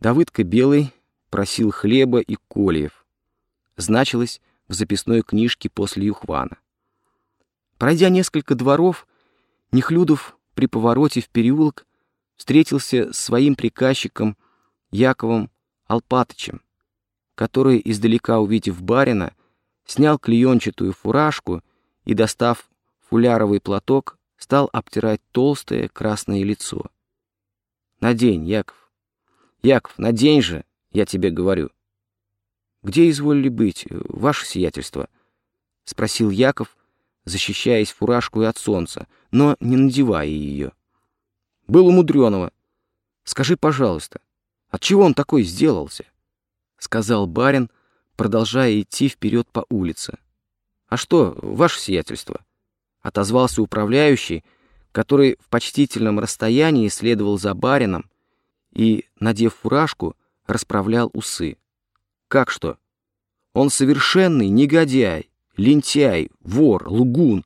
Давыдка Белый просил хлеба и кольев. Значилось в записной книжке после Юхвана. Пройдя несколько дворов, Нехлюдов при повороте в переулок встретился с своим приказчиком Яковом Алпатычем, который, издалека увидев барина, снял клеенчатую фуражку и, достав фуляровый платок, стал обтирать толстое красное лицо. «Надень, Яков! Яков, надень же, я тебе говорю!» «Где изволили быть, ваше сиятельство?» — спросил Яков, защищаясь фуражкой от солнца, но не надевая ее. «Был у Мудреного. Скажи, пожалуйста, от чего он такой сделался?» — сказал барин, продолжая идти вперед по улице. «А что, ваше сиятельство?» — отозвался управляющий, который в почтительном расстоянии следовал за барином и, надев фуражку, расправлял усы. «Как что? Он совершенный негодяй, лентяй, вор, лгун,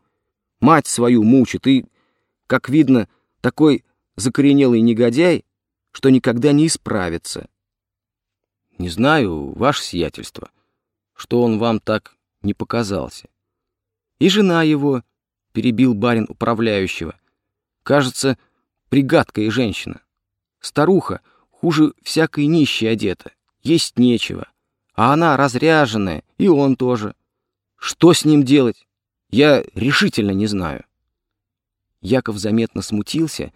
мать свою мучит и, как видно, такой закоренелый негодяй, что никогда не исправится. Не знаю, ваше сиятельство, что он вам так не показался. И жена его, перебил барин управляющего, кажется, пригадкая женщина. Старуха, хуже всякой нищей одета, есть нечего. А она разряженная, и он тоже. Что с ним делать? Я решительно не знаю. Яков заметно смутился,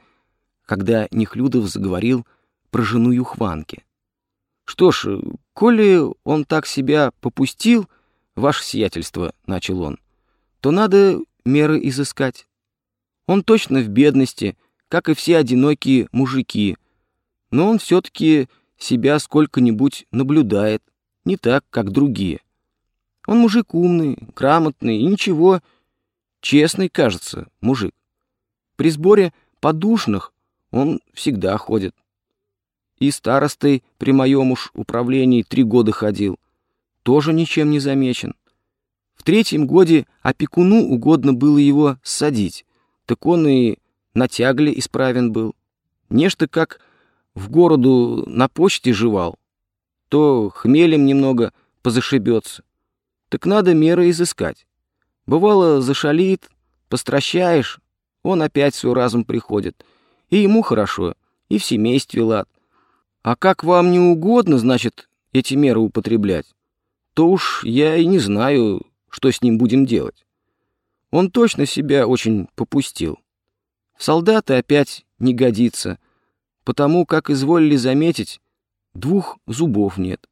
когда Нехлюдов заговорил про жену Юхванки. «Что ж, коли он так себя попустил, ваше сиятельство, — начал он, — то надо меры изыскать. Он точно в бедности, как и все одинокие мужики, но он все-таки себя сколько-нибудь наблюдает, не так, как другие. Он мужик умный, грамотный и ничего, честный, кажется, мужик. При сборе подушных он всегда ходит и старостой при моем уж управлении три года ходил. Тоже ничем не замечен. В третьем годе опекуну угодно было его ссадить, так он и на тягле исправен был. Нечто как в городу на почте жевал, то хмелем немного позашибется. Так надо меры изыскать. Бывало, зашалит, постращаешь, он опять свой разум приходит, и ему хорошо, и в семействе лад. А как вам не угодно, значит, эти меры употреблять, то уж я и не знаю, что с ним будем делать. Он точно себя очень попустил. Солдаты опять не годится, потому, как изволили заметить, двух зубов нет.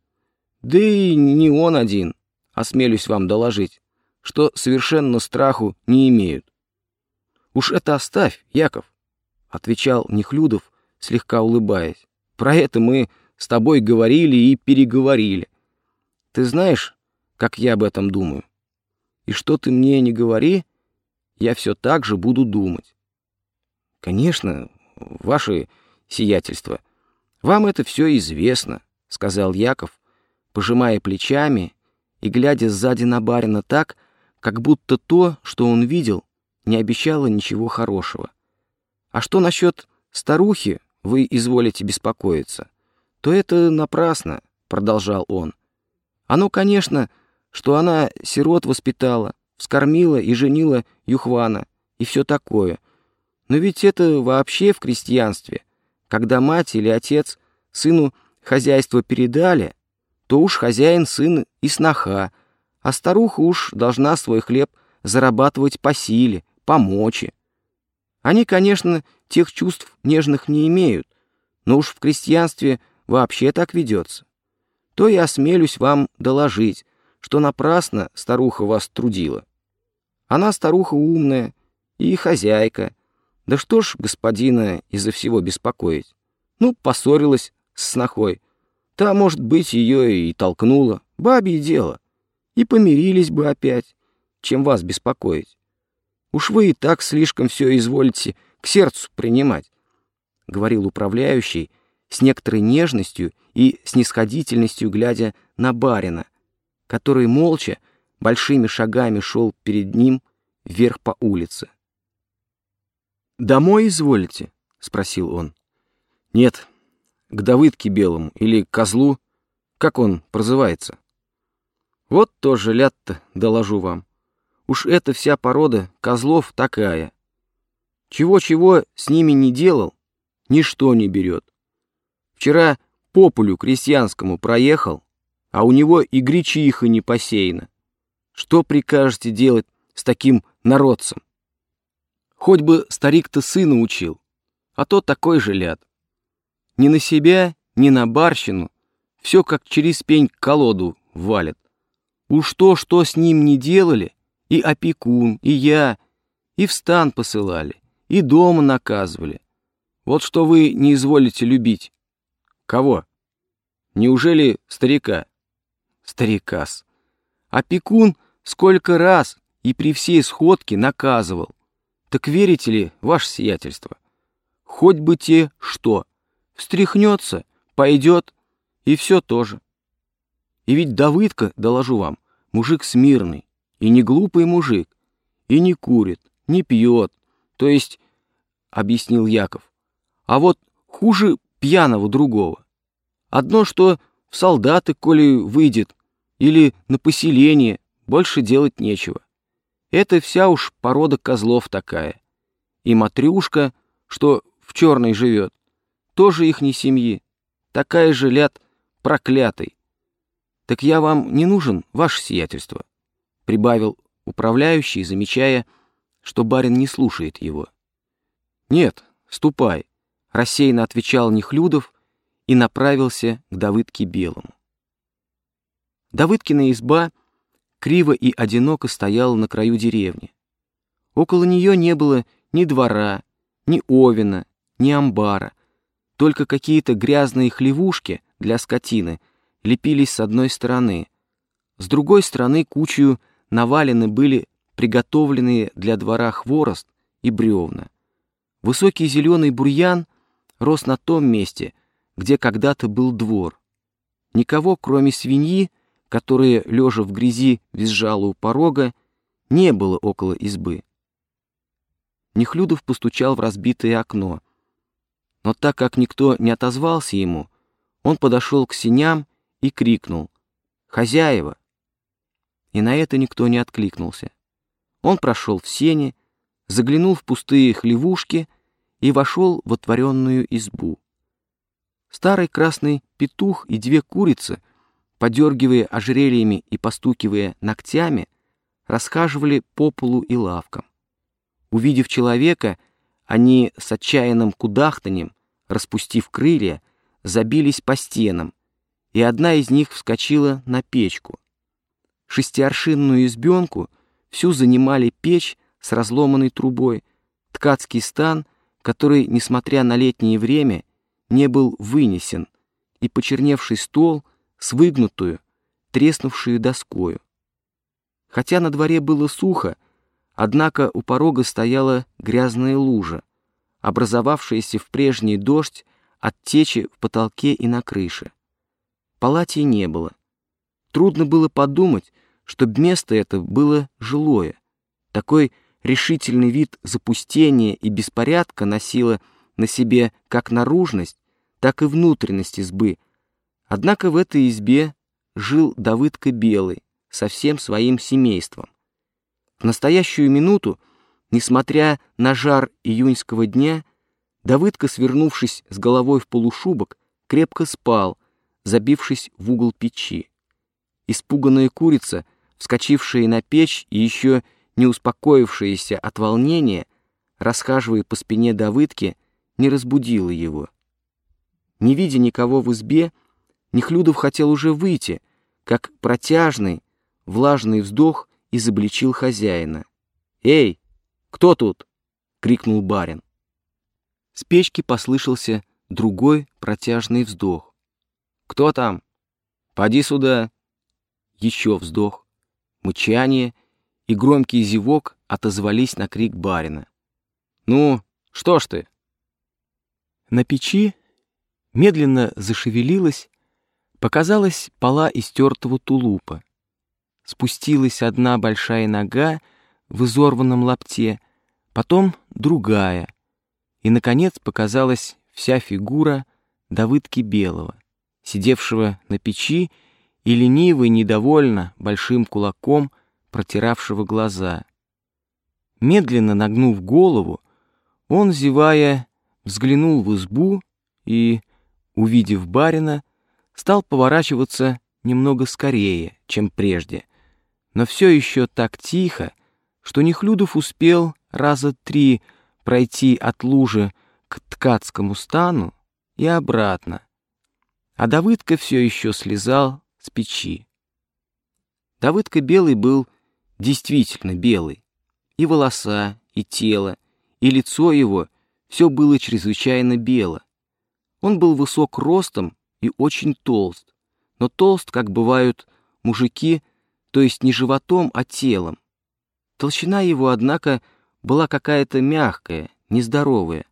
Да и не он один, осмелюсь вам доложить, что совершенно страху не имеют. «Уж это оставь, Яков», — отвечал Нехлюдов, слегка улыбаясь. Про это мы с тобой говорили и переговорили. Ты знаешь, как я об этом думаю? И что ты мне не говори, я все так же буду думать. Конечно, ваше сиятельство, вам это все известно, сказал Яков, пожимая плечами и глядя сзади на барина так, как будто то, что он видел, не обещало ничего хорошего. А что насчет старухи, вы изволите беспокоиться, то это напрасно, — продолжал он. Оно, конечно, что она сирот воспитала, вскормила и женила Юхвана, и все такое. Но ведь это вообще в крестьянстве. Когда мать или отец сыну хозяйство передали, то уж хозяин сын и сноха, а старуха уж должна свой хлеб зарабатывать по силе, по мочи. Они, конечно, тех чувств нежных не имеют, но уж в крестьянстве вообще так ведется. То я осмелюсь вам доложить, что напрасно старуха вас трудила. Она старуха умная и хозяйка. Да что ж господина из-за всего беспокоить? Ну, поссорилась с снохой. Та, может быть, ее и толкнула. Бабье дело. И помирились бы опять, чем вас беспокоить. Уж вы и так слишком все изволите к сердцу принимать, — говорил управляющий с некоторой нежностью и снисходительностью, глядя на барина, который молча, большими шагами шел перед ним вверх по улице. «Домой изволите?» — спросил он. «Нет, к к Давыдке Белому или Козлу, как он прозывается. Вот тоже ляд-то, доложу вам. Уж эта вся порода козлов такая. Чего-чего с ними не делал, ничто не берет. Вчера по полю крестьянскому проехал, а у него и гречиха не посеяна. Что прикажете делать с таким народцем? Хоть бы старик-то сына учил, а то такой же ляд. Ни на себя, ни на барщину, все как через пень колоду валят. Уж то, что с ним не делали, и опекун, и я, и в стан посылали, и дома наказывали. Вот что вы не изволите любить. Кого? Неужели старика? Старикас. Опекун сколько раз и при всей сходке наказывал. Так верите ли, ваше сиятельство? Хоть бы те что. Встряхнется, пойдет, и все тоже. И ведь Давыдка, доложу вам, мужик смирный, и не глупый мужик, и не курит, не пьет, то есть, объяснил Яков, а вот хуже пьяного другого. Одно, что в солдаты, коли выйдет, или на поселение, больше делать нечего. Это вся уж порода козлов такая. И матрюшка, что в черной живет, тоже их не семьи, такая же ляд проклятый. Так я вам не нужен, ваше сиятельство, прибавил управляющий, замечая, что барин не слушает его. Нет, ступай, рассеянно отвечал Нехлюдов и направился к Давыдке Белому. Давыдкина изба криво и одиноко стояла на краю деревни. Около нее не было ни двора, ни овина, ни амбара, только какие-то грязные хлевушки для скотины лепились с одной стороны. С другой стороны кучью навалены были приготовленные для двора хворост и бревна. Высокий зеленый бурьян рос на том месте, где когда-то был двор. Никого, кроме свиньи, которая, лежа в грязи, визжала у порога, не было около избы. Нехлюдов постучал в разбитое окно. Но так как никто не отозвался ему, он подошел к синям и крикнул «Хозяева!». И на это никто не откликнулся. Он прошел в сени, заглянул в пустые хлевушки и вошел в отворенную избу. Старый красный петух и две курицы — подергивая ожерельями и постукивая ногтями, расхаживали по полу и лавкам. Увидев человека, они с отчаянным кудахтанем, распустив крылья, забились по стенам, и одна из них вскочила на печку. Шестиаршинную избенку всю занимали печь с разломанной трубой, ткацкий стан, который, несмотря на летнее время, не был вынесен, и почерневший стол — с выгнутую, треснувшую доскою. Хотя на дворе было сухо, однако у порога стояла грязная лужа, образовавшаяся в прежний дождь от течи в потолке и на крыше. Палати не было. Трудно было подумать, что место это было жилое. Такой решительный вид запустения и беспорядка носило на себе как наружность, так и внутренность избы, Однако в этой избе жил Давыдка Белый со всем своим семейством. В настоящую минуту, несмотря на жар июньского дня, Давыдка, свернувшись с головой в полушубок, крепко спал, забившись в угол печи. Испуганная курица, вскочившая на печь и еще не успокоившаяся от волнения, расхаживая по спине Давыдки, не разбудила его. Не видя никого в избе, Нехлюдов хотел уже выйти, как протяжный, влажный вздох изобличил хозяина. «Эй, кто тут?» — крикнул барин. С печки послышался другой протяжный вздох. «Кто там? Поди сюда!» Еще вздох, мычание и громкий зевок отозвались на крик барина. «Ну, что ж ты?» На печи медленно зашевелилась Показалась пола истертого тулупа. Спустилась одна большая нога в изорванном лапте, потом другая, и, наконец, показалась вся фигура Давыдки Белого, сидевшего на печи и лениво и недовольно большим кулаком протиравшего глаза. Медленно нагнув голову, он, зевая, взглянул в избу и, увидев барина, стал поворачиваться немного скорее, чем прежде, но все еще так тихо, что Нехлюдов успел раза три пройти от лужи к ткацкому стану и обратно, а Давыдка все еще слезал с печи. Давыдка белый был действительно белый, и волоса, и тело, и лицо его все было чрезвычайно бело. Он был высок ростом и очень толст, но толст, как бывают мужики, то есть не животом, а телом. Толщина его, однако, была какая-то мягкая, нездоровая.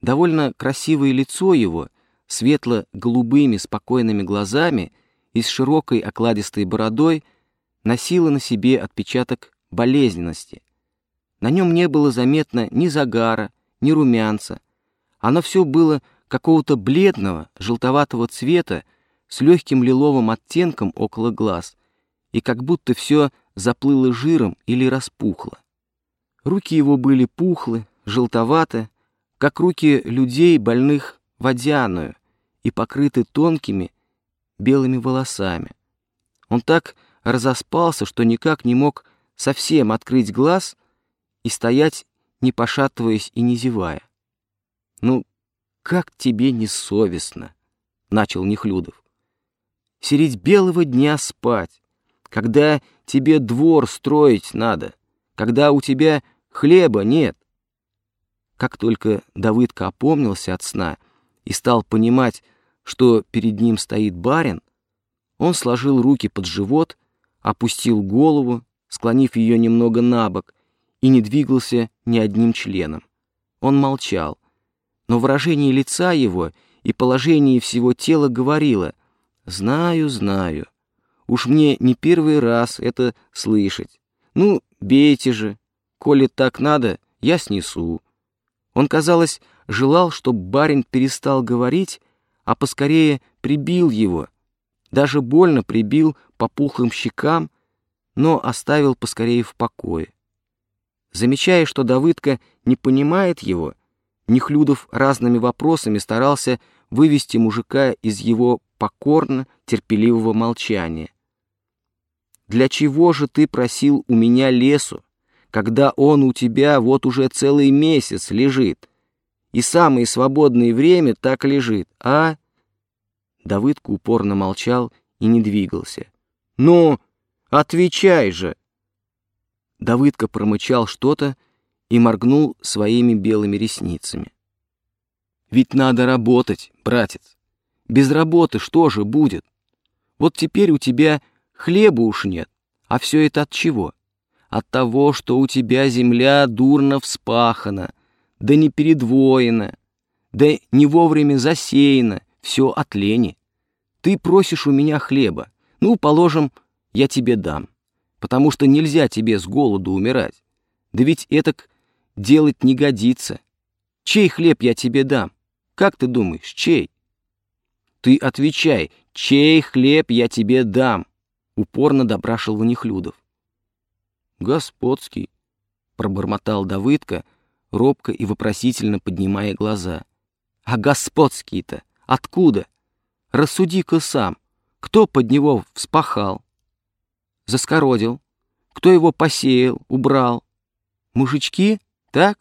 Довольно красивое лицо его, светло-голубыми спокойными глазами и с широкой окладистой бородой, носило на себе отпечаток болезненности. На нем не было заметно ни загара, ни румянца. Оно все было какого-то бледного, желтоватого цвета, с легким лиловым оттенком около глаз, и как будто все заплыло жиром или распухло. Руки его были пухлы, желтоваты, как руки людей, больных водяную, и покрыты тонкими белыми волосами. Он так разоспался, что никак не мог совсем открыть глаз и стоять, не пошатываясь и не зевая. «Ну, как тебе не совестно?» — начал Нехлюдов. «Середь белого дня спать, когда тебе двор строить надо, когда у тебя хлеба нет». Как только Давыдка опомнился от сна и стал понимать, что перед ним стоит барин, он сложил руки под живот, опустил голову, склонив ее немного на бок, и не двигался ни одним членом. Он молчал, но выражение лица его и положение всего тела говорило «Знаю, знаю. Уж мне не первый раз это слышать. Ну, бейте же. Коли так надо, я снесу». Он, казалось, желал, чтобы барин перестал говорить, а поскорее прибил его, даже больно прибил по пухлым щекам, но оставил поскорее в покое. Замечая, что Давыдка не понимает его, Нехлюдов разными вопросами старался вывести мужика из его покорно терпеливого молчания. «Для чего же ты просил у меня лесу, когда он у тебя вот уже целый месяц лежит, и самое свободное время так лежит, а?» Давыдка упорно молчал и не двигался. «Ну, отвечай же!» Давыдка промычал что-то и моргнул своими белыми ресницами. «Ведь надо работать, братец. Без работы что же будет? Вот теперь у тебя хлеба уж нет, а все это от чего? От того, что у тебя земля дурно вспахана, да не передвоена, да не вовремя засеяна, все от лени. Ты просишь у меня хлеба, ну, положим, я тебе дам потому что нельзя тебе с голоду умирать. Да ведь это делать не годится. Чей хлеб я тебе дам? Как ты думаешь, чей? Ты отвечай, чей хлеб я тебе дам? Упорно допрашивал Нехлюдов. Господский, пробормотал Давыдка, робко и вопросительно поднимая глаза. А господский-то откуда? Рассуди-ка сам, кто под него вспахал? заскородил? Кто его посеял, убрал? Мужички, так?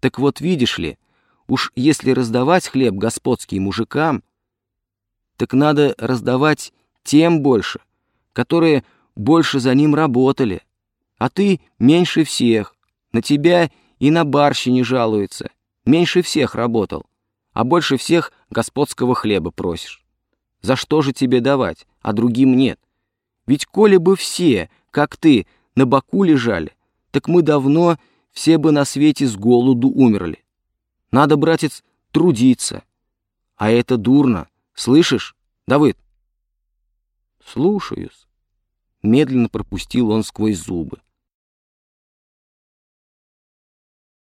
Так вот, видишь ли, уж если раздавать хлеб господский мужикам, так надо раздавать тем больше, которые больше за ним работали. А ты меньше всех, на тебя и на барщи не жалуется, меньше всех работал, а больше всех господского хлеба просишь. За что же тебе давать, а другим нет? Ведь коли бы все, как ты, на боку лежали, так мы давно все бы на свете с голоду умерли. Надо, братец, трудиться. А это дурно, слышишь, Давыд? Слушаюсь. Медленно пропустил он сквозь зубы.